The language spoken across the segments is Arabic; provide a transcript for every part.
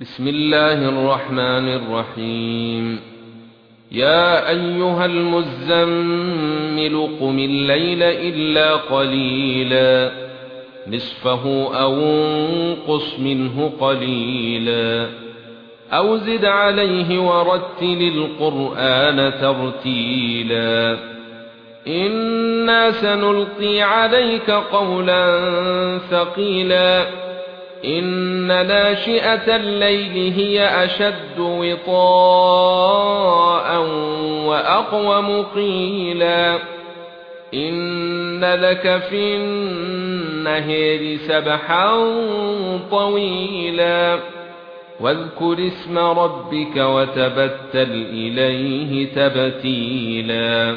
بسم الله الرحمن الرحيم. يا أيها المزمل قم الليل إلا قليلا. نصفه أو انقص منه قليلا. أو زد عليه ورتل القرآن ترتيلا. إنا سنلقي عليك قولا ثقيلا. إن ناشئة الليل هي أشد وطاء وأقوم قيلا. إن لك في النهار سبحا طويلا. واذكر اسم ربك وتبتل إليه تبتيلا.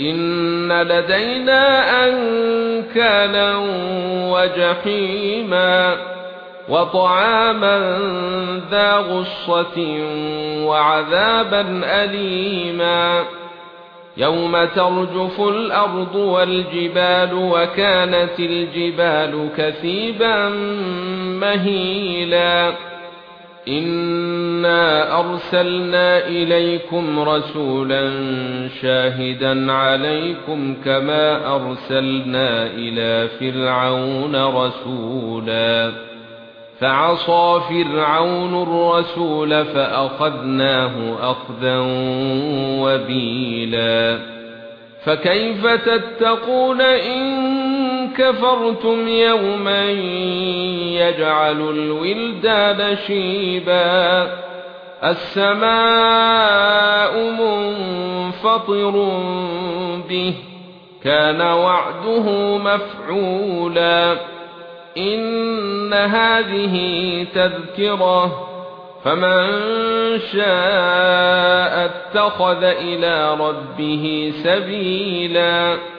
ان لدينا انكالا وجحيما وطعاما ذا غصه وعذابا اليما يوم ترجف الأرض والجبال وكانت الجبال كثيبا مهيلا إنا ارسلنا اليكم رسولا شاهدا عليكم كما ارسلنا إلى فرعون رسولا فعصى فرعون الرسول فاخذناه اخذا وبيلا فكيف تتقون ان كفرتم يوما يجعل الولدان شيبا السماء منفطر به كان وعده مفعولا. إن هذه تذكرة فمن شاء اتخذ إلى ربه سبيلا.